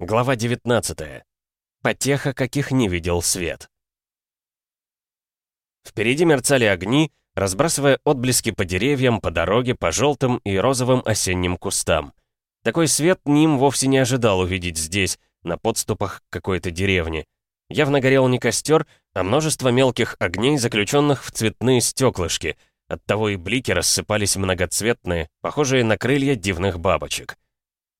Глава 19. Потеха, каких не видел свет. Впереди мерцали огни, разбрасывая отблески по деревьям, по дороге, по желтым и розовым осенним кустам. Такой свет Ним вовсе не ожидал увидеть здесь, на подступах к какой-то деревне. Явно горел не костер, а множество мелких огней, заключенных в цветные стеклышки. Оттого и блики рассыпались многоцветные, похожие на крылья дивных бабочек.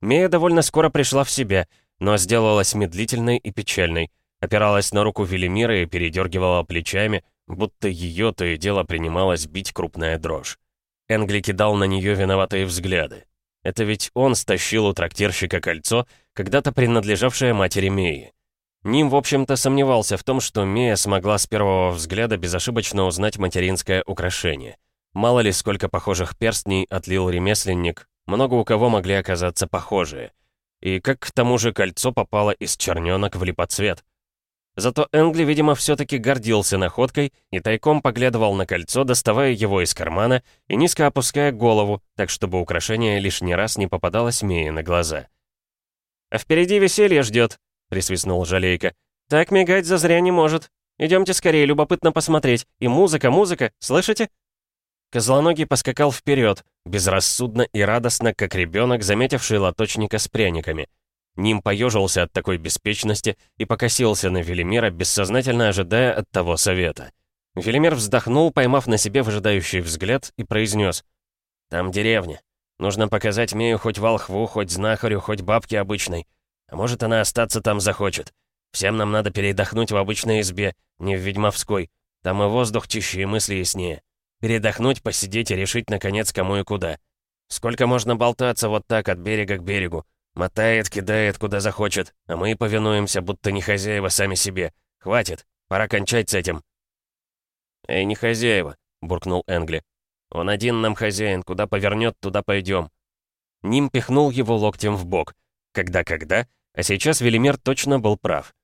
Мея довольно скоро пришла в себя, но сделалась медлительной и печальной, опиралась на руку Велимира и передергивала плечами, будто ее то и дело принималась бить крупная дрожь. Энгли кидал на нее виноватые взгляды. Это ведь он стащил у трактирщика кольцо, когда-то принадлежавшее матери Меи. Ним, в общем-то, сомневался в том, что Мея смогла с первого взгляда безошибочно узнать материнское украшение. Мало ли, сколько похожих перстней отлил ремесленник, много у кого могли оказаться похожие. И как к тому же кольцо попало из черненок в липоцвет. Зато Энгли, видимо, все-таки гордился находкой и тайком поглядывал на кольцо, доставая его из кармана и низко опуская голову, так чтобы украшение лишний раз не попадалось Мее на глаза. «А впереди веселье ждет», — присвистнул Жалейка. «Так мигать зазря не может. Идемте скорее, любопытно посмотреть. И музыка, музыка, слышите?» Козлоногий поскакал вперед, безрассудно и радостно, как ребенок, заметивший лоточника с пряниками. Ним поежился от такой беспечности и покосился на Велимира, бессознательно ожидая от того совета. Велимир вздохнул, поймав на себе выжидающий взгляд, и произнес: «Там деревня. Нужно показать Мею хоть волхву, хоть знахарю, хоть бабке обычной. А может, она остаться там захочет. Всем нам надо передохнуть в обычной избе, не в ведьмовской. Там и воздух чище, и мысли яснее. Передохнуть, посидеть и решить, наконец, кому и куда. Сколько можно болтаться вот так от берега к берегу? Мотает, кидает, куда захочет, а мы повинуемся, будто не хозяева сами себе. Хватит, пора кончать с этим. «Эй, не хозяева», — буркнул Энгли. «Он один нам хозяин, куда повернет, туда пойдем». Ним пихнул его локтем в бок. Когда-когда, а сейчас Велимир точно был прав.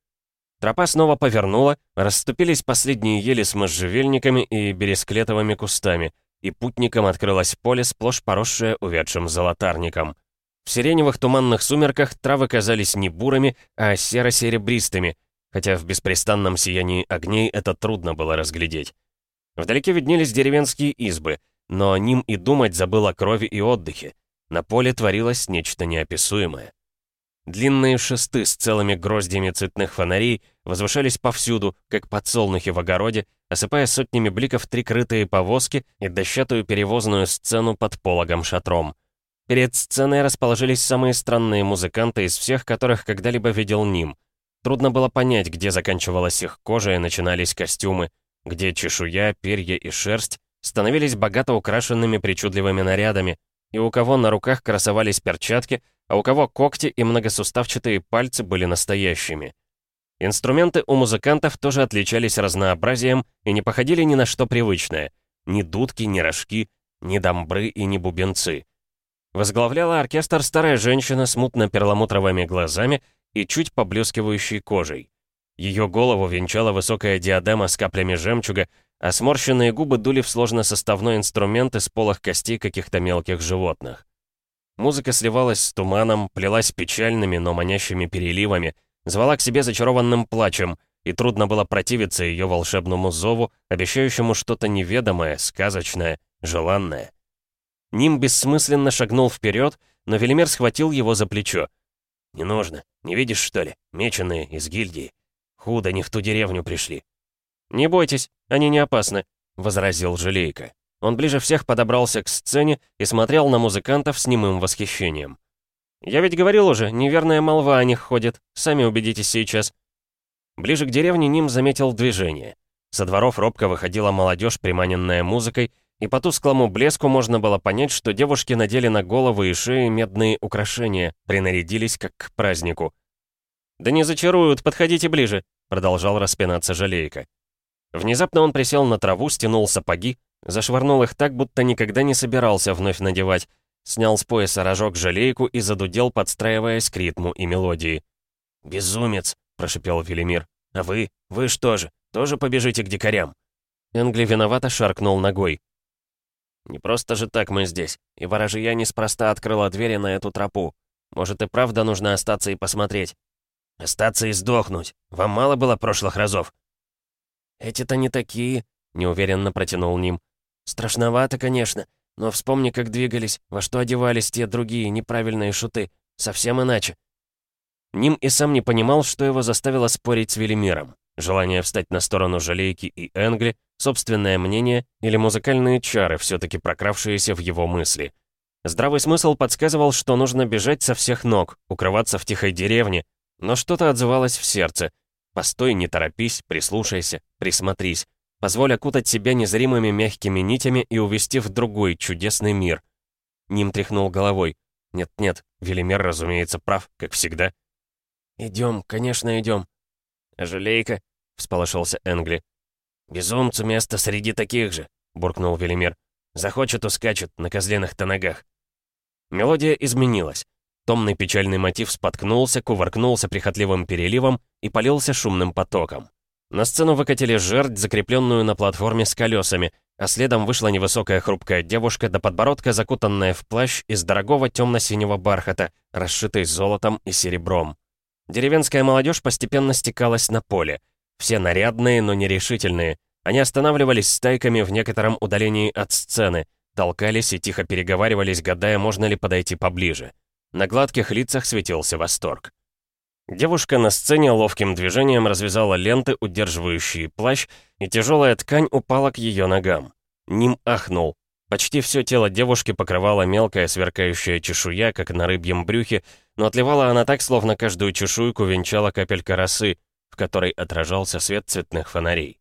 Тропа снова повернула, расступились последние ели с можжевельниками и бересклетовыми кустами, и путникам открылось поле, сплошь поросшее увядшим золотарником. В сиреневых туманных сумерках травы казались не бурыми, а серо-серебристыми, хотя в беспрестанном сиянии огней это трудно было разглядеть. Вдалеке виднелись деревенские избы, но ним и думать забыл о крови и отдыхе. На поле творилось нечто неописуемое. Длинные шесты с целыми гроздьями цветных фонарей возвышались повсюду, как подсолнухи в огороде, осыпая сотнями бликов три крытые повозки и дощатую перевозную сцену под пологом-шатром. Перед сценой расположились самые странные музыканты из всех, которых когда-либо видел Ним. Трудно было понять, где заканчивалась их кожа и начинались костюмы, где чешуя, перья и шерсть становились богато украшенными причудливыми нарядами, и у кого на руках красовались перчатки, а у кого когти и многосуставчатые пальцы были настоящими. Инструменты у музыкантов тоже отличались разнообразием и не походили ни на что привычное. Ни дудки, ни рожки, ни домбры и ни бубенцы. Возглавляла оркестр старая женщина с мутно-перламутровыми глазами и чуть поблескивающей кожей. Ее голову венчала высокая диадема с каплями жемчуга, а сморщенные губы дули в сложносоставной инструмент из полых костей каких-то мелких животных. Музыка сливалась с туманом, плелась печальными, но манящими переливами, звала к себе зачарованным плачем, и трудно было противиться ее волшебному зову, обещающему что-то неведомое, сказочное, желанное. Ним бессмысленно шагнул вперед, но Велимир схватил его за плечо. «Не нужно. Не видишь, что ли? Меченые из гильдии. Худо не в ту деревню пришли». «Не бойтесь, они не опасны», — возразил Желейка. Он ближе всех подобрался к сцене и смотрел на музыкантов с немым восхищением. «Я ведь говорил уже, неверная молва о них ходит. Сами убедитесь сейчас». Ближе к деревне Ним заметил движение. Со дворов робко выходила молодежь, приманенная музыкой, и по тусклому блеску можно было понять, что девушки надели на головы и шеи медные украшения, принарядились как к празднику. «Да не зачаруют, подходите ближе», — продолжал распинаться Жалейка. Внезапно он присел на траву, стянул сапоги, Зашвырнул их так, будто никогда не собирался вновь надевать. Снял с пояса рожок жалейку и задудел, подстраиваясь к ритму и мелодии. «Безумец!» — прошипел Велимир. «А вы? Вы что же? Тоже побежите к дикарям?» Энгли виновато шаркнул ногой. «Не просто же так мы здесь, и ворожья неспроста открыла двери на эту тропу. Может и правда нужно остаться и посмотреть. «Остаться и сдохнуть. Вам мало было прошлых разов?» «Эти-то не такие», — неуверенно протянул Ним. «Страшновато, конечно, но вспомни, как двигались, во что одевались те другие неправильные шуты. Совсем иначе». Ним и сам не понимал, что его заставило спорить с Велимиром. Желание встать на сторону Жалейки и Энгли, собственное мнение или музыкальные чары, все-таки прокравшиеся в его мысли. Здравый смысл подсказывал, что нужно бежать со всех ног, укрываться в тихой деревне, но что-то отзывалось в сердце. Постой, не торопись, прислушайся, присмотрись. Позволь окутать себя незримыми мягкими нитями и увести в другой чудесный мир. Ним тряхнул головой. Нет-нет, Велимер, разумеется, прав, как всегда. «Идем, конечно, идем», «Жалейка», — всполошился Энгли. «Безумцу место среди таких же», — буркнул Велимир. «Захочет, ускачет на козленых-то ногах». Мелодия изменилась. Томный печальный мотив споткнулся, кувыркнулся прихотливым переливом и полился шумным потоком. На сцену выкатили жерть, закрепленную на платформе с колесами, а следом вышла невысокая хрупкая девушка до подбородка, закутанная в плащ из дорогого темно-синего бархата, расшитый золотом и серебром. Деревенская молодежь постепенно стекалась на поле. Все нарядные, но нерешительные. Они останавливались стайками в некотором удалении от сцены, толкались и тихо переговаривались, гадая, можно ли подойти поближе. На гладких лицах светился восторг. Девушка на сцене ловким движением развязала ленты, удерживающие плащ, и тяжелая ткань упала к ее ногам. Ним ахнул. Почти все тело девушки покрывала мелкая сверкающая чешуя, как на рыбьем брюхе, но отливала она так, словно каждую чешуйку венчала капелька росы, в которой отражался свет цветных фонарей.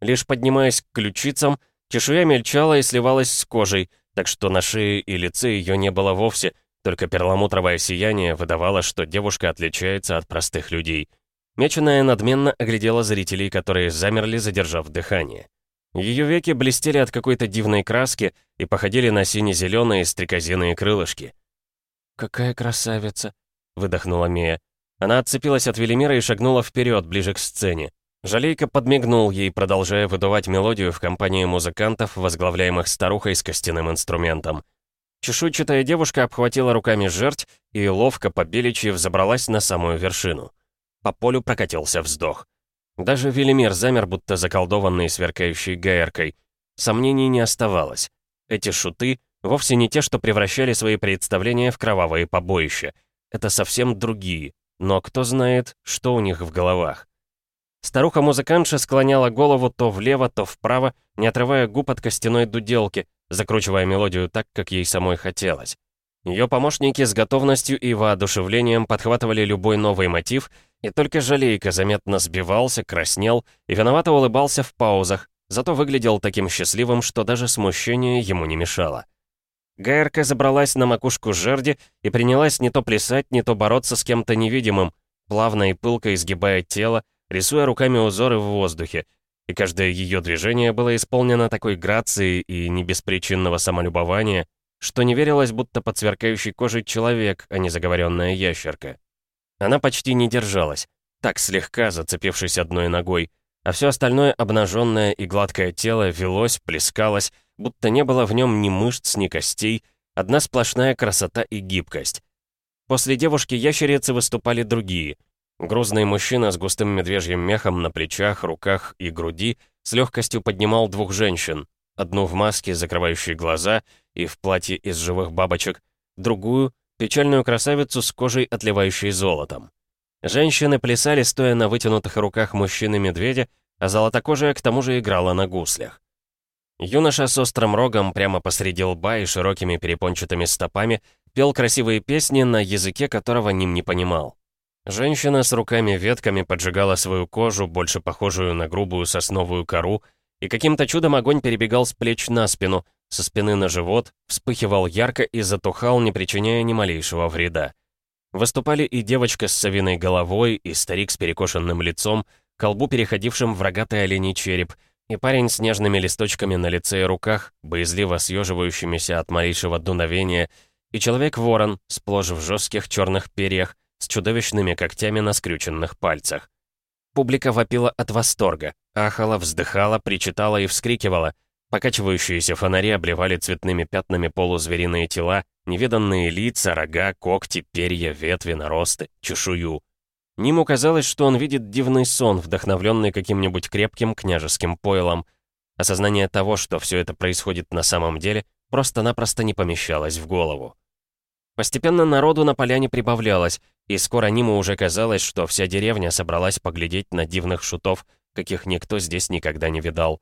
Лишь поднимаясь к ключицам, чешуя мельчала и сливалась с кожей, так что на шее и лице ее не было вовсе, только перламутровое сияние выдавало, что девушка отличается от простых людей. Меченая надменно оглядела зрителей, которые замерли, задержав дыхание. Ее веки блестели от какой-то дивной краски и походили на сине-зеленые стрекозиные крылышки. «Какая красавица!» — выдохнула Мия. Она отцепилась от Велимира и шагнула вперед, ближе к сцене. Жалейка подмигнул ей, продолжая выдувать мелодию в компании музыкантов, возглавляемых старухой с костяным инструментом. Чешуйчатая девушка обхватила руками жерть и ловко по беличьи взобралась на самую вершину. По полю прокатился вздох. Даже Велимир замер, будто заколдованный сверкающей гаеркой. Сомнений не оставалось. Эти шуты Вовсе не те, что превращали свои представления в кровавые побоища. Это совсем другие. Но кто знает, что у них в головах. Старуха-музыкантша склоняла голову то влево, то вправо, не отрывая губ от костяной дуделки, закручивая мелодию так, как ей самой хотелось. Ее помощники с готовностью и воодушевлением подхватывали любой новый мотив, и только жалейка заметно сбивался, краснел и виновато улыбался в паузах, зато выглядел таким счастливым, что даже смущение ему не мешало. Гайерка забралась на макушку жерди и принялась не то плясать, не то бороться с кем-то невидимым, плавно и пылко изгибая тело, рисуя руками узоры в воздухе. И каждое ее движение было исполнено такой грацией и не беспричинного самолюбования, что не верилось, будто под сверкающей кожей человек, а не заговоренная ящерка. Она почти не держалась, так слегка зацепившись одной ногой, а все остальное обнаженное и гладкое тело велось, плескалось, будто не было в нем ни мышц, ни костей, одна сплошная красота и гибкость. После девушки-ящерицы выступали другие. Грузный мужчина с густым медвежьим мехом на плечах, руках и груди с легкостью поднимал двух женщин, одну в маске, закрывающей глаза, и в платье из живых бабочек, другую — печальную красавицу с кожей, отливающей золотом. Женщины плясали, стоя на вытянутых руках мужчины-медведя, а золотокожая к тому же играла на гуслях. Юноша с острым рогом прямо посреди лба и широкими перепончатыми стопами пел красивые песни, на языке которого Ним не понимал. Женщина с руками-ветками поджигала свою кожу, больше похожую на грубую сосновую кору, и каким-то чудом огонь перебегал с плеч на спину, со спины на живот, вспыхивал ярко и затухал, не причиняя ни малейшего вреда. Выступали и девочка с совиной головой, и старик с перекошенным лицом, колбу переходившим в рогатый оленей череп — и парень с нежными листочками на лице и руках, боязливо съеживающимися от малейшего дуновения, и человек-ворон, сплошь в жестких черных перьях, с чудовищными когтями на скрюченных пальцах. Публика вопила от восторга, ахала, вздыхала, причитала и вскрикивала. Покачивающиеся фонари обливали цветными пятнами полузвериные тела, невиданные лица, рога, когти, перья, ветви, наросты, чешую. Ниму казалось, что он видит дивный сон, вдохновленный каким-нибудь крепким княжеским пойлом. Осознание того, что все это происходит на самом деле, просто-напросто не помещалось в голову. Постепенно народу на поляне прибавлялось, и скоро Ниму уже казалось, что вся деревня собралась поглядеть на дивных шутов, каких никто здесь никогда не видал.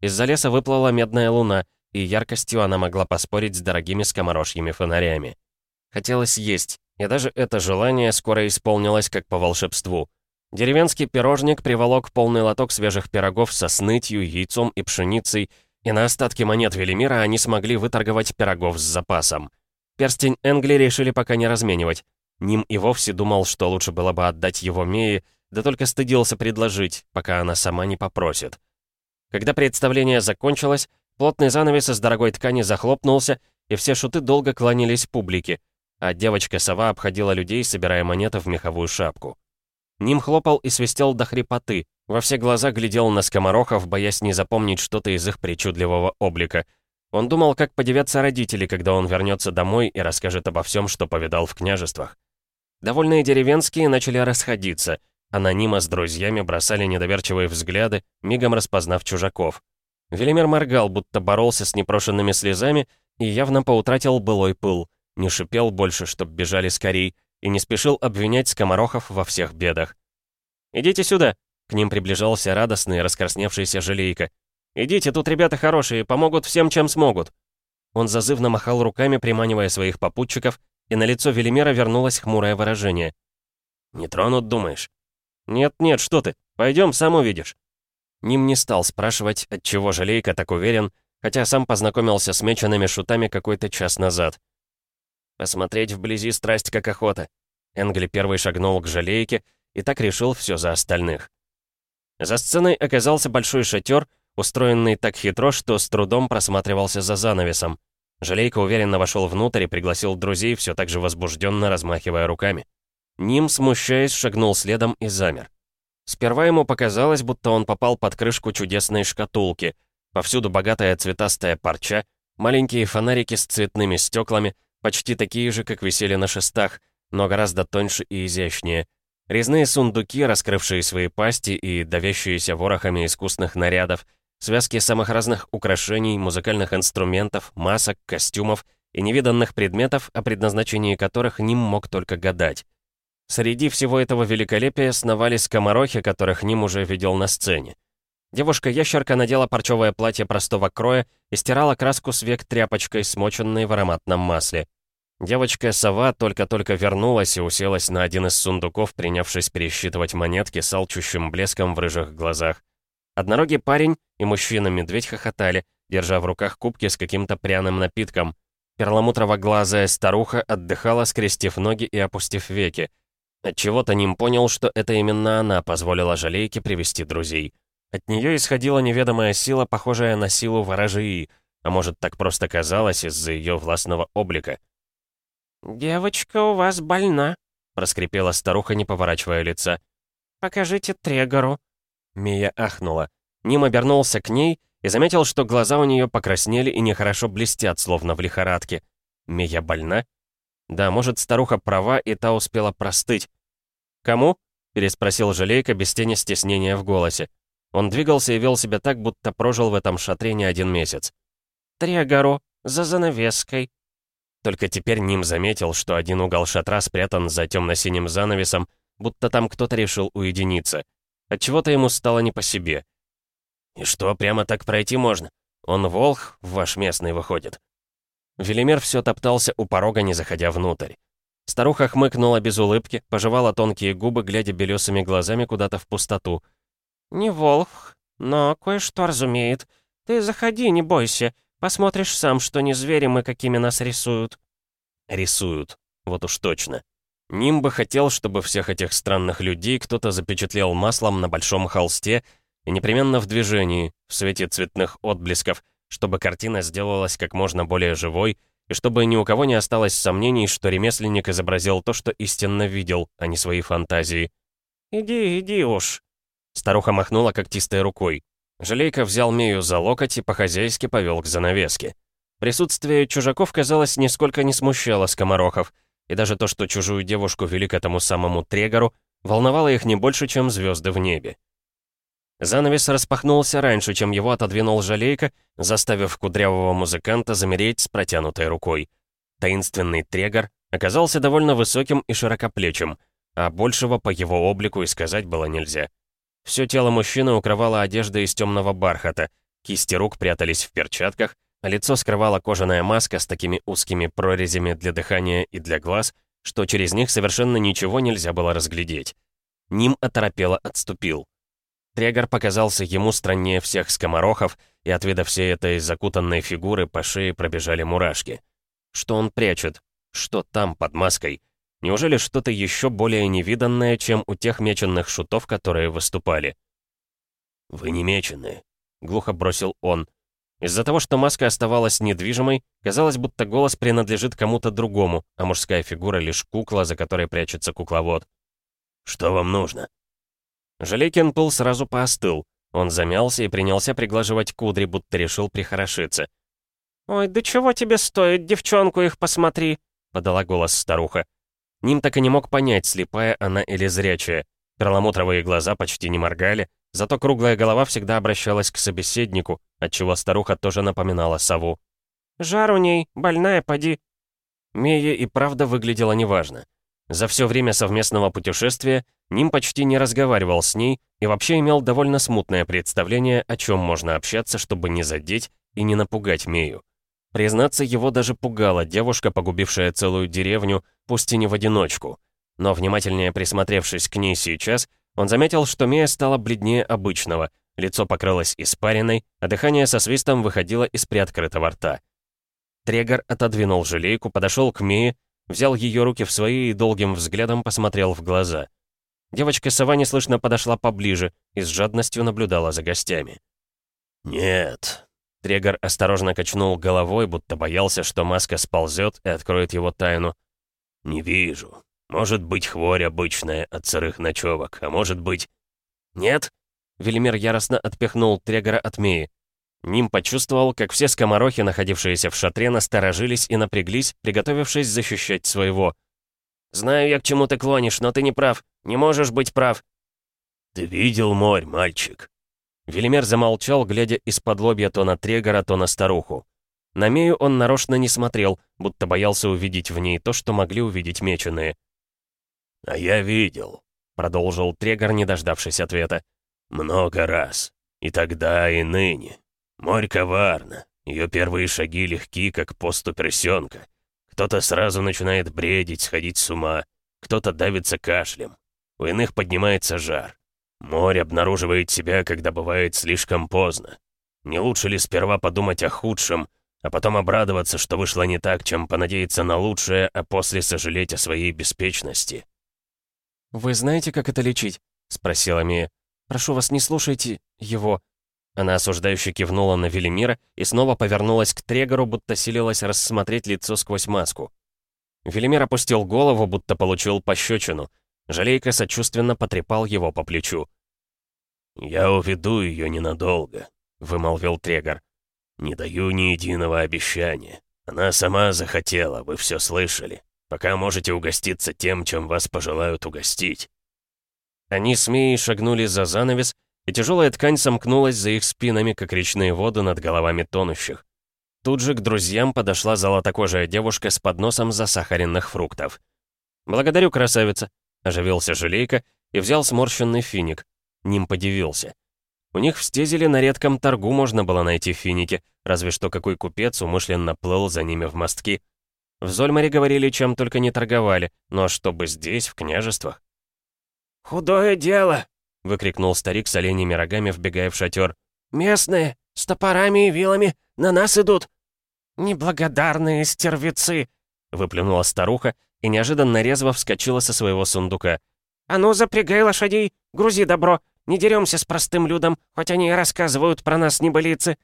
Из-за леса выплыла медная луна, и яркостью она могла поспорить с дорогими скоморожьими фонарями. Хотелось есть, и даже это желание скоро исполнилось как по волшебству. Деревенский пирожник приволок полный лоток свежих пирогов со снытью, яйцом и пшеницей, и на остатки монет Велимира они смогли выторговать пирогов с запасом. Перстень Энгли решили пока не разменивать. Ним и вовсе думал, что лучше было бы отдать его Мее, да только стыдился предложить, пока она сама не попросит. Когда представление закончилось, плотный занавес из дорогой ткани захлопнулся, и все шуты долго кланялись публике, а девочка-сова обходила людей, собирая монеты в меховую шапку. Ним хлопал и свистел до хрипоты, во все глаза глядел на скоморохов, боясь не запомнить что-то из их причудливого облика. Он думал, как подивятся родители, когда он вернется домой и расскажет обо всем, что повидал в княжествах. Довольные деревенские начали расходиться, Анонима с друзьями бросали недоверчивые взгляды, мигом распознав чужаков. Велимир моргал, будто боролся с непрошенными слезами и явно поутратил былой пыл, не шипел больше, чтоб бежали скорей, и не спешил обвинять скоморохов во всех бедах. «Идите сюда!» — к ним приближался радостный, раскрасневшийся жалейка. «Идите, тут ребята хорошие, помогут всем, чем смогут!» Он зазывно махал руками, приманивая своих попутчиков, и на лицо Велимира вернулось хмурое выражение. «Не тронут, думаешь?» «Нет-нет, что ты, пойдем, сам увидишь». Ним не стал спрашивать, отчего Жалейка так уверен, хотя сам познакомился с меченными шутами какой-то час назад. Посмотреть вблизи страсть как охота. Энгли первый шагнул к Жалейке и так решил все за остальных. За сценой оказался большой шатер, устроенный так хитро, что с трудом просматривался за занавесом. Жалейка уверенно вошел внутрь и пригласил друзей, все так же возбужденно размахивая руками. Ним, смущаясь, шагнул следом и замер. Сперва ему показалось, будто он попал под крышку чудесной шкатулки. Повсюду богатая цветастая парча, маленькие фонарики с цветными стеклами, почти такие же, как висели на шестах, но гораздо тоньше и изящнее. Резные сундуки, раскрывшие свои пасти и давящиеся ворохами искусных нарядов, связки самых разных украшений, музыкальных инструментов, масок, костюмов и невиданных предметов, о предназначении которых Ним мог только гадать. Среди всего этого великолепия сновали скоморохи, которых Ним уже видел на сцене. Девушка-ящерка надела парчевое платье простого кроя и стирала краску с век тряпочкой, смоченной в ароматном масле. Девочка-сова только-только вернулась и уселась на один из сундуков, принявшись пересчитывать монетки с алчущим блеском в рыжих глазах. Однорогий парень и мужчина-медведь хохотали, держа в руках кубки с каким-то пряным напитком. Перламутрово-глазая старуха отдыхала, скрестив ноги и опустив веки. Отчего-то Ним понял, что это именно она позволила Жалейке привести друзей. От нее исходила неведомая сила, похожая на силу ворожии, а может, так просто казалось из-за ее властного облика. «Девочка у вас больна», — проскрипела старуха, не поворачивая лица. «Покажите Трегору». Мия ахнула. Ним обернулся к ней и заметил, что глаза у нее покраснели и нехорошо блестят, словно в лихорадке. Мия больна? Да, может, старуха права, и та успела простыть. «Кому?» — переспросил Жалейка без тени стеснения в голосе. Он двигался и вел себя так, будто прожил в этом шатре не один месяц. «Трегору, за занавеской». Только теперь Ним заметил, что один угол шатра спрятан за темно-синим занавесом, будто там кто-то решил уединиться. Отчего-то ему стало не по себе. «И что, прямо так пройти можно? Он волх, ваш местный, выходит?» Велимир все топтался у порога, не заходя внутрь. Старуха хмыкнула без улыбки, пожевала тонкие губы, глядя белесыми глазами куда-то в пустоту. «Не волх, но кое-что разумеет. Ты заходи, не бойся. Посмотришь сам, что не звери мы, какими нас рисуют». Рисуют. Вот уж точно. Ним бы хотел, чтобы всех этих странных людей кто-то запечатлел маслом на большом холсте и непременно в движении, в свете цветных отблесков, чтобы картина сделалась как можно более живой, и чтобы ни у кого не осталось сомнений, что ремесленник изобразил то, что истинно видел, а не свои фантазии. «Иди, иди уж», — старуха махнула когтистой рукой. Жалейка взял Мию за локоть и по-хозяйски повел к занавеске. Присутствие чужаков, казалось, нисколько не смущало скоморохов, и даже то, что чужую девушку вели к этому самому Трегору, волновало их не больше, чем звезды в небе. Занавес распахнулся раньше, чем его отодвинул жалейка, заставив кудрявого музыканта замереть с протянутой рукой. Таинственный трегор оказался довольно высоким и широкоплечим, а большего по его облику и сказать было нельзя. Все тело мужчины укрывала одежда из темного бархата, кисти рук прятались в перчатках, лицо скрывала кожаная маска с такими узкими прорезями для дыхания и для глаз, что через них совершенно ничего нельзя было разглядеть. Ним оторопело отступил. Трегор показался ему страннее всех скоморохов, и от вида всей этой закутанной фигуры по шее пробежали мурашки. Что он прячет? Что там, под маской? Неужели что-то еще более невиданное, чем у тех меченных шутов, которые выступали? «Вы не мечены», — глухо бросил он. Из-за того, что маска оставалась недвижимой, казалось, будто голос принадлежит кому-то другому, а мужская фигура лишь кукла, за которой прячется кукловод. «Что вам нужно?» Жалейкин пыл сразу поостыл. Он замялся и принялся приглаживать кудри, будто решил прихорошиться. «Ой, да чего тебе стоит, девчонку их посмотри!» — подала голос старуха. Ним так и не мог понять, слепая она или зрячая. Перламутровые глаза почти не моргали, зато круглая голова всегда обращалась к собеседнику, отчего старуха тоже напоминала сову. «Жар у ней, больная, поди». Мия и правда выглядела неважно. За все время совместного путешествия Ним почти не разговаривал с ней и вообще имел довольно смутное представление, о чем можно общаться, чтобы не задеть и не напугать Мею. Признаться, его даже пугала девушка, погубившая целую деревню, пусть и не в одиночку. Но внимательнее присмотревшись к ней сейчас, он заметил, что Мея стала бледнее обычного, лицо покрылось испариной, а дыхание со свистом выходило из приоткрытого рта. Трегор отодвинул желейку, подошел к Мее, взял ее руки в свои и долгим взглядом посмотрел в глаза. Девочка-сова неслышно подошла поближе и с жадностью наблюдала за гостями. «Нет». Трегор осторожно качнул головой, будто боялся, что маска сползет и откроет его тайну. «Не вижу. Может быть, хворь обычная от сырых ночевок, а может быть...» «Нет?» Велимир яростно отпихнул Трегора от Меи. Ним почувствовал, как все скоморохи, находившиеся в шатре, насторожились и напряглись, приготовившись защищать своего. «Знаю я, к чему ты клонишь, но ты не прав. Не можешь быть прав». «Ты видел морь, мальчик?» Велимир замолчал, глядя из-под лобья то на Трегора, то на старуху. На Мею он нарочно не смотрел, будто боялся увидеть в ней то, что могли увидеть меченые. «А я видел», — продолжил Трегор, не дождавшись ответа. «Много раз. И тогда, и ныне. Морь коварна. Ее первые шаги легки, как поступь рысенка. Кто-то сразу начинает бредить, сходить с ума. Кто-то давится кашлем. У иных поднимается жар. Море обнаруживает себя, когда бывает слишком поздно. Не лучше ли сперва подумать о худшем, а потом обрадоваться, что вышло не так, чем понадеяться на лучшее, а после сожалеть о своей беспечности? «Вы знаете, как это лечить?» — спросила Мия. «Прошу вас, не слушайте его. Она осуждающе кивнула на Велимира и снова повернулась к Трегору, будто силилась рассмотреть лицо сквозь маску. Велимир опустил голову, будто получил пощечину. Жалейка сочувственно потрепал его по плечу. «Я уведу ее ненадолго», — вымолвил Трегор. «Не даю ни единого обещания. Она сама захотела, вы все слышали. Пока можете угоститься тем, чем вас пожелают угостить». Они с Мией шагнули за занавес, и тяжелая ткань сомкнулась за их спинами, как речные воды над головами тонущих. Тут же к друзьям подошла золотокожая девушка с подносом засахаренных фруктов. «Благодарю, красавица», — оживился Желейка и взял сморщенный финик. Ним подивился. У них в стезеле на редком торгу можно было найти финики, разве что какой купец умышленно плыл за ними в мостки. В Зольмаре говорили, чем только не торговали, но чтобы здесь, в княжествах. «Худое дело!» — выкрикнул старик с оленями рогами, вбегая в шатер. «Местные, с топорами и вилами, на нас идут!» «Неблагодарные стервецы!» — выплюнула старуха и неожиданно резво вскочила со своего сундука. «А ну, запрягай лошадей, грузи добро, не деремся с простым людом, хоть они и рассказывают про нас небылицы!»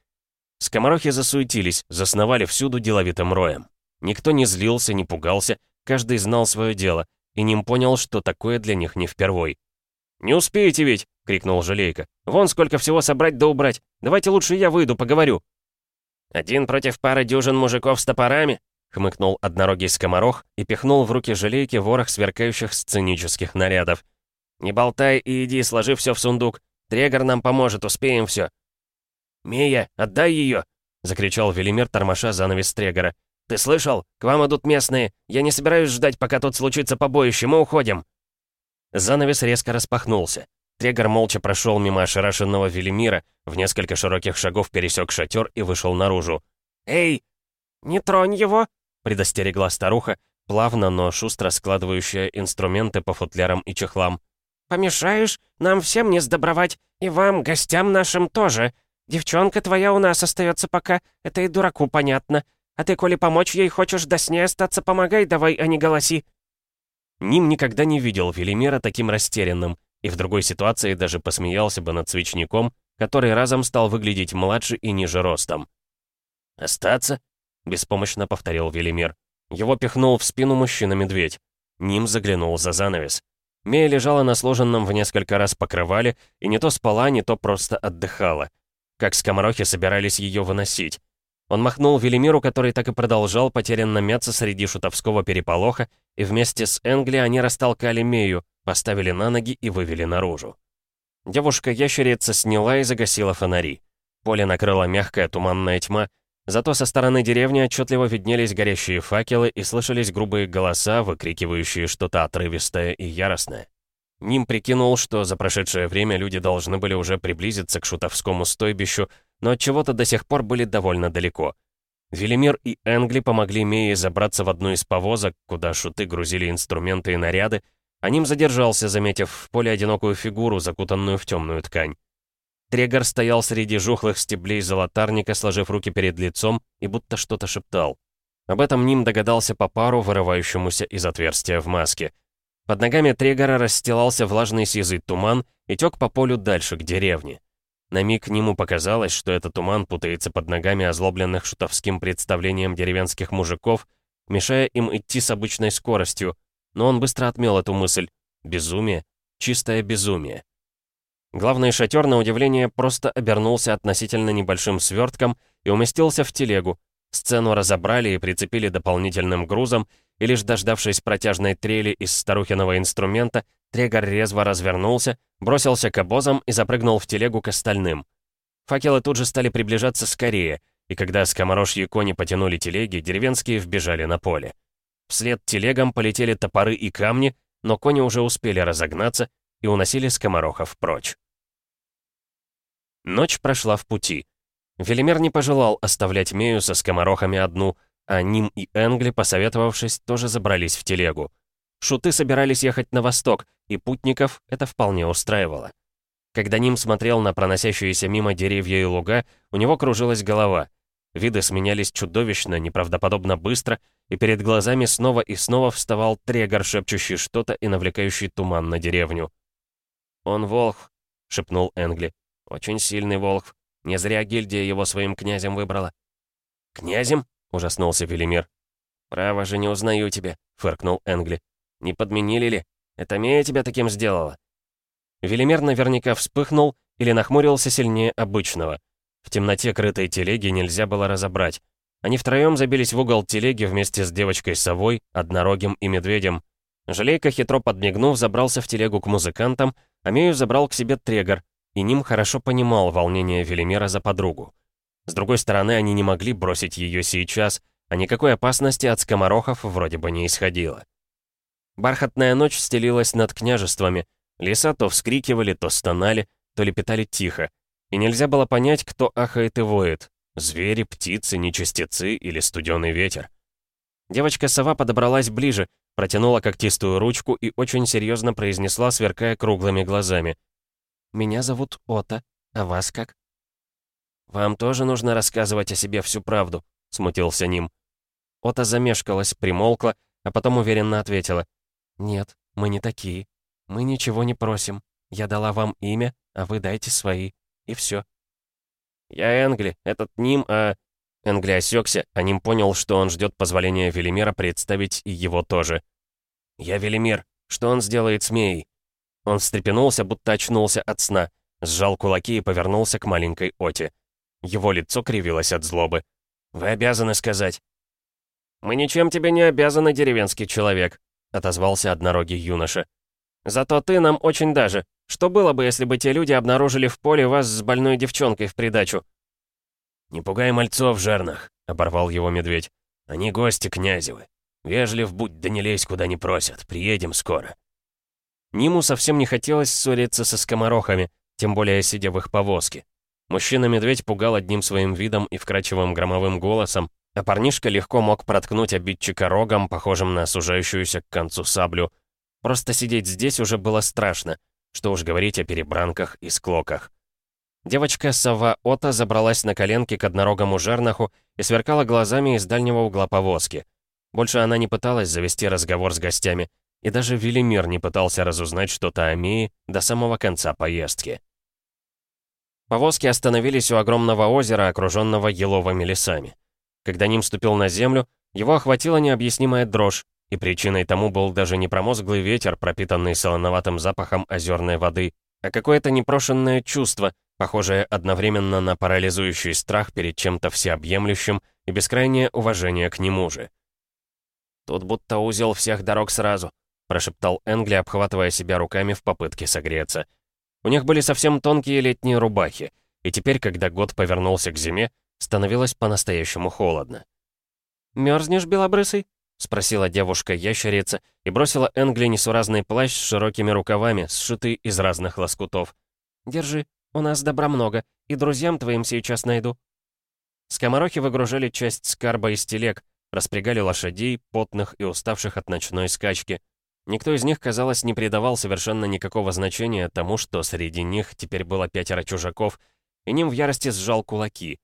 Скоморохи засуетились, засновали всюду деловитым роем. Никто не злился, не пугался, каждый знал свое дело, и Ним понял, что такое для них не впервой. «Не успеете ведь!» — крикнул Жалейка. «Вон сколько всего собрать да убрать! Давайте лучше я выйду, поговорю!» «Один против пары дюжин мужиков с топорами?» — хмыкнул однорогий скоморох и пихнул в руки Жалейки ворох сверкающих сценических нарядов. «Не болтай и иди, сложи все в сундук. Трегор нам поможет, успеем все. «Мия, отдай ее!» — закричал Велимир, тормоша занавес Трегора. «Ты слышал? К вам идут местные. Я не собираюсь ждать, пока тут случится побоище. Мы уходим!» Занавес резко распахнулся. Трегор молча прошел мимо ошарашенного Велимира, в несколько широких шагов пересек шатер и вышел наружу. «Эй, не тронь его!» — предостерегла старуха, плавно, но шустро складывающая инструменты по футлярам и чехлам. «Помешаешь? Нам всем не сдобровать, и вам, гостям нашим, тоже. Девчонка твоя у нас остается пока, это и дураку понятно. А ты, коли помочь ей хочешь, да с ней остаться, помогай давай, а не голоси». Ним никогда не видел Велимира таким растерянным, и в другой ситуации даже посмеялся бы над свечником, который разом стал выглядеть младше и ниже ростом. «Остаться?» — беспомощно повторил Велимир. Его пихнул в спину мужчина-медведь. Ним заглянул за занавес. Мея лежала на сложенном в несколько раз покрывале и не то спала, не то просто отдыхала. Как скоморохи собирались ее выносить. Он махнул Велимиру, который так и продолжал потерянно мяться среди шутовского переполоха, и вместе с Энгли они растолкали Мею, поставили на ноги и вывели наружу. Девушка-ящерица сняла и загасила фонари. Поле накрыла мягкая туманная тьма, Зато со стороны деревни отчетливо виднелись горящие факелы и слышались грубые голоса, выкрикивающие что-то отрывистое и яростное. Ним прикинул, что за прошедшее время люди должны были уже приблизиться к шутовскому стойбищу, но от чего то до сих пор были довольно далеко. Велимир и Энгли помогли Мее забраться в одну из повозок, куда шуты грузили инструменты и наряды, а Ним задержался, заметив в поле одинокую фигуру, закутанную в темную ткань. Трегор стоял среди жухлых стеблей золотарника, сложив руки перед лицом, и будто что-то шептал. Об этом Ним догадался по пару, вырывающемуся из отверстия в маске. Под ногами Трегора расстилался влажный сизый туман и тек по полю дальше, к деревне. На миг Ниму показалось, что этот туман путается под ногами озлобленных шутовским представлением деревенских мужиков, мешая им идти с обычной скоростью, но он быстро отмел эту мысль. Безумие. Чистое безумие. Главный шатер, на удивление, просто обернулся относительно небольшим свертком и уместился в телегу. Сцену разобрали и прицепили дополнительным грузом, и лишь дождавшись протяжной трели из старухиного инструмента, Трегор резво развернулся, бросился к обозам и запрыгнул в телегу к остальным. Факелы тут же стали приближаться скорее, и когда скоморожьи кони потянули телеги, деревенские вбежали на поле. Вслед телегам полетели топоры и камни, но кони уже успели разогнаться и уносили скоморохов прочь. Ночь прошла в пути. Велимир не пожелал оставлять Мею со скоморохами одну, а Ним и Энгли, посоветовавшись, тоже забрались в телегу. Шуты собирались ехать на восток, и путников это вполне устраивало. Когда Ним смотрел на проносящиеся мимо деревья и луга, у него кружилась голова. Виды сменялись чудовищно, неправдоподобно быстро, и перед глазами снова и снова вставал трегор, шепчущий что-то и навлекающий туман на деревню. «Он волх», — шепнул Энгли. Очень сильный волк. Не зря гильдия его своим князем выбрала». «Князем?» — ужаснулся Велимир. «Право же, не узнаю тебя», — фыркнул Энгли. «Не подменили ли? Это Мея тебя таким сделала?» Велимир наверняка вспыхнул или нахмурился сильнее обычного. В темноте крытой телеги нельзя было разобрать. Они втроем забились в угол телеги вместе с девочкой-совой, однорогим и медведем. Жалейка, хитро подмигнув, забрался в телегу к музыкантам, а Мею забрал к себе Трегор, и Ним хорошо понимал волнение Велимира за подругу. С другой стороны, они не могли бросить ее сейчас, а никакой опасности от скоморохов вроде бы не исходило. Бархатная ночь стелилась над княжествами, леса то вскрикивали, то стонали, то лепетали тихо, и нельзя было понять, кто ахает и воет — звери, птицы, нечистецы или студеный ветер. Девочка-сова подобралась ближе, протянула когтистую ручку и очень серьезно произнесла, сверкая круглыми глазами — меня зовут Ота, а вас как?» «Вам тоже нужно рассказывать о себе всю правду», — смутился Ним. Ота замешкалась, примолкла, а потом уверенно ответила. «Нет, мы не такие. Мы ничего не просим. Я дала вам имя, а вы дайте свои. И все. «Я Энгли, этот Ним, а...» Энгли осекся, а Ним понял, что он ждет позволения Велимира представить и его тоже. «Я Велимир. Что он сделает с Меей?» Он встрепенулся, будто очнулся от сна, сжал кулаки и повернулся к маленькой Оте. Его лицо кривилось от злобы. «Вы обязаны сказать». «Мы ничем тебе не обязаны, деревенский человек», — отозвался однорогий юноша. Зато ты нам очень даже. Что было бы, если бы те люди обнаружили в поле вас с больной девчонкой в придачу?» «Не пугай мальцов жернах», — оборвал его медведь. «Они гости князевы. Вежлив будь, да не лезь, куда не просят. Приедем скоро». Ниму совсем не хотелось ссориться со скоморохами, тем более сидя в их повозке. Мужчина-медведь пугал одним своим видом и вкрадчивым громовым голосом, а парнишка легко мог проткнуть обидчика рогом, похожим на сужающуюся к концу саблю. Просто сидеть здесь уже было страшно, что уж говорить о перебранках и склоках. Девочка-сова Ота забралась на коленки к однорогому жернаху и сверкала глазами из дальнего угла повозки. Больше она не пыталась завести разговор с гостями, и даже Велимир не пытался разузнать что-то о Мии до самого конца поездки. Повозки остановились у огромного озера, окруженного еловыми лесами. Когда Ним ступил на землю, его охватила необъяснимая дрожь, и причиной тому был даже не промозглый ветер, пропитанный солоноватым запахом озерной воды, а какое-то непрошенное чувство, похожее одновременно на парализующий страх перед чем-то всеобъемлющим и бескрайнее уважение к нему же. «Тут будто узел всех дорог сразу», — прошептал Энгли, обхватывая себя руками в попытке согреться. У них были совсем тонкие летние рубахи, и теперь, когда год повернулся к зиме, становилось по-настоящему холодно. «Мёрзнешь, белобрысый?» — спросила девушка-ящерица и бросила Энгли несуразный плащ с широкими рукавами, сшитый из разных лоскутов. «Держи, у нас добра много, и друзьям твоим сейчас найду». Скоморохи выгружали часть скарба из телег, распрягали лошадей, потных и уставших от ночной скачки. Никто из них, казалось, не придавал совершенно никакого значения тому, что среди них теперь было пятеро чужаков, и ним в ярости сжал кулаки.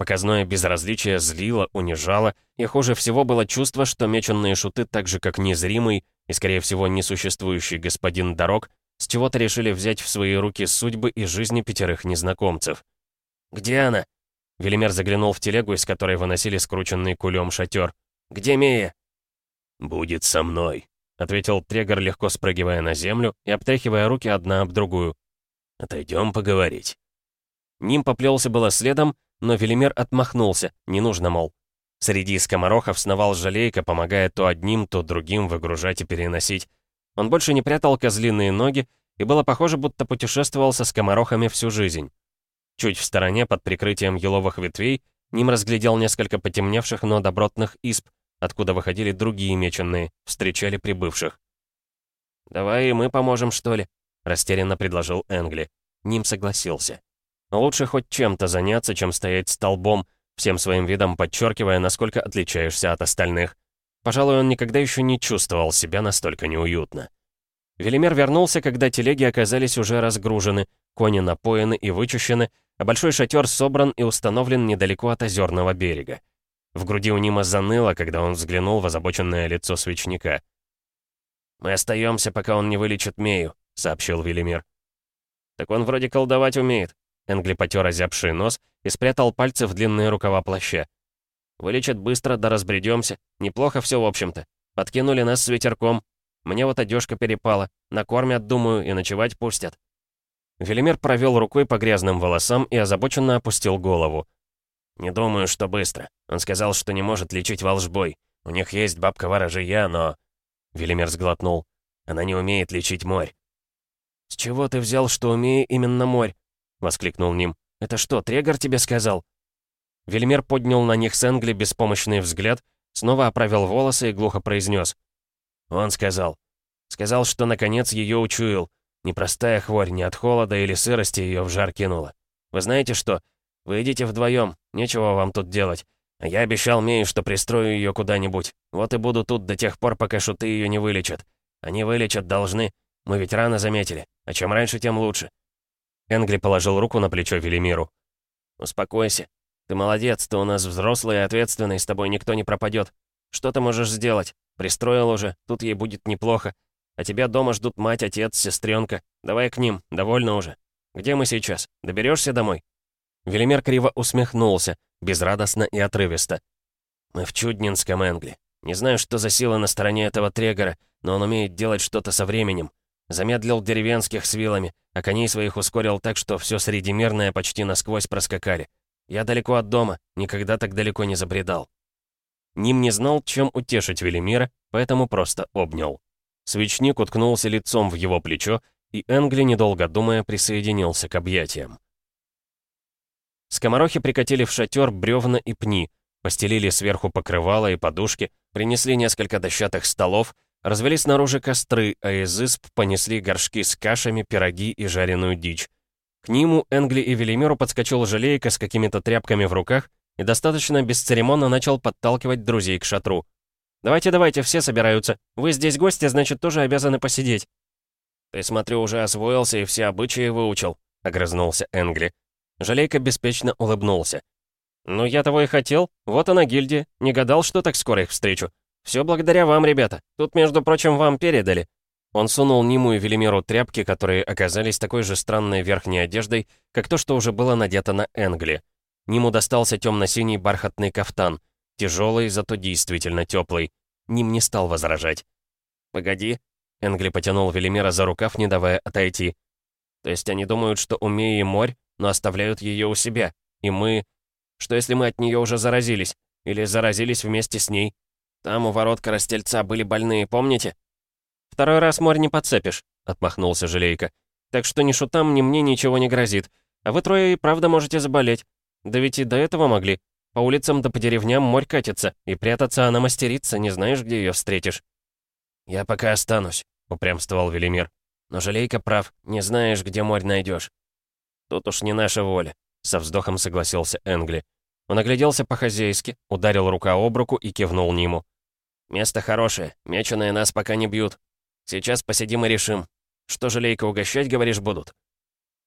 Показное безразличие злило, унижало, и хуже всего было чувство, что меченные шуты, так же как незримый и, скорее всего, несуществующий господин Дорог, с чего-то решили взять в свои руки судьбы и жизни пятерых незнакомцев. «Где она?» Велимер заглянул в телегу, из которой выносили скрученный кулем шатер. «Где Мея?» «Будет со мной», — ответил Трегор, легко спрыгивая на землю и обтряхивая руки одна об другую. «Отойдем поговорить». Ним поплелся было следом, но Велимир отмахнулся, не нужно, мол. Среди скоморохов сновал жалейка, помогая то одним, то другим выгружать и переносить. Он больше не прятал козлиные ноги, и было похоже, будто путешествовал со скоморохами всю жизнь. Чуть в стороне, под прикрытием еловых ветвей, Ним разглядел несколько потемневших, но добротных исп, откуда выходили другие меченые, встречали прибывших. «Давай и мы поможем, что ли?» — растерянно предложил Энгли. Ним согласился. Лучше хоть чем-то заняться, чем стоять столбом, всем своим видом подчеркивая, насколько отличаешься от остальных. Пожалуй, он никогда еще не чувствовал себя настолько неуютно. Велимир вернулся, когда телеги оказались уже разгружены, кони напоены и вычищены, а большой шатер собран и установлен недалеко от озерного берега. В груди у Нима заныло, когда он взглянул в озабоченное лицо свечника. «Мы остаемся, пока он не вылечит Мею», — сообщил Велимир. «Так он вроде колдовать умеет», Энгли потер озябший нос и спрятал пальцы в длинные рукава плаща. «Вылечат быстро, да разбредемся. Неплохо все, в общем-то. Подкинули нас с ветерком. Мне вот одежка перепала. Накормят, думаю, и ночевать пустят». Велимир провел рукой по грязным волосам и озабоченно опустил голову. «Не думаю, что быстро. Он сказал, что не может лечить волжбой. У них есть бабка-ворожия, но...» Велимир сглотнул. «Она не умеет лечить морь». «С чего ты взял, что умею именно морь?» — воскликнул Ним. «Это что, Трегор тебе сказал?» Вельмер поднял на них с Энгли беспомощный взгляд, снова оправил волосы и глухо произнес. «Он сказал. Сказал, что наконец ее учуял. Непростая хворь, не от холода или сырости ее в жар кинула. Вы знаете что? Вы идите вдвоем, нечего вам тут делать. А я обещал Мее, что пристрою ее куда-нибудь. Вот и буду тут до тех пор, пока шуты ее не вылечат. Они вылечат должны. Мы ведь рано заметили. А чем раньше, тем лучше. Энгли положил руку на плечо Велимиру. «Успокойся. Ты молодец, ты у нас взрослый и ответственный, с тобой никто не пропадет. Что ты можешь сделать? Пристроил уже, тут ей будет неплохо. А тебя дома ждут мать, отец, сестренка. Давай к ним, довольно уже. Где мы сейчас? Доберешься домой?» Велимир криво усмехнулся, безрадостно и отрывисто. «Мы в Чуднинском, Энгли. Не знаю, что за сила на стороне этого Трегора, но он умеет делать что-то со временем. Замедлил деревенских с вилами, а коней своих ускорил так, что все средимерное почти насквозь проскакали. Я далеко от дома, никогда так далеко не забредал. Ним не знал, чем утешить Велимира, поэтому просто обнял. Свечник уткнулся лицом в его плечо, и Энгли, недолго думая, присоединился к объятиям. Скоморохи прикатили в шатер бревна и пни, постелили сверху покрывала и подушки, принесли несколько дощатых столов, развели снаружи костры, а из исп понесли горшки с кашами, пироги и жареную дичь. К нему Энгли и Велимиру подскочил жалейка с какими-то тряпками в руках и достаточно бесцеремонно начал подталкивать друзей к шатру. «Давайте, давайте, все собираются. Вы здесь гости, значит, тоже обязаны посидеть». «Ты, смотрю, уже освоился и все обычаи выучил», — огрызнулся Энгли. Жалейка беспечно улыбнулся. «Ну, я того и хотел. Вот она гильдия. Не гадал, что так скоро их встречу. Все благодаря вам, ребята. Тут, между прочим, вам передали». Он сунул Ниму и Велимиру тряпки, которые оказались такой же странной верхней одеждой, как то, что уже было надето на Энгли. Ниму достался темно-синий бархатный кафтан. Тяжелый, зато действительно теплый. Ним не стал возражать. «Погоди». Энгли потянул Велимира за рукав, не давая отойти. «То есть они думают, что умея морь, но оставляют ее у себя. И мы... Что если мы от нее уже заразились? Или заразились вместе с ней? Там у ворот Коростельца были больные, помните?» «Второй раз море не подцепишь», — отмахнулся Желейка. «Так что ни шутам, ни мне ничего не грозит. А вы трое и правда можете заболеть. Да ведь и до этого могли. По улицам да по деревням морь катится, и прятаться она мастерица, не знаешь, где ее встретишь». «Я пока останусь», — упрямствовал Велимир. «Но Желейка прав, не знаешь, где морь найдешь. «Тут уж не наша воля», — со вздохом согласился Энгли. Он огляделся по-хозяйски, ударил рука об руку и кивнул Ниму. «Место хорошее, меченые нас пока не бьют. Сейчас посидим и решим. Что Желейка угощать, говоришь, будут?»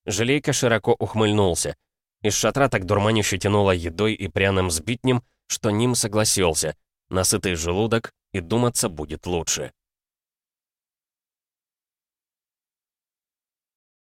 Желейка широко ухмыльнулся. Из шатра так дурманище тянуло едой и пряным сбитнем, что Ним согласился. Насытый желудок, и думаться будет лучше.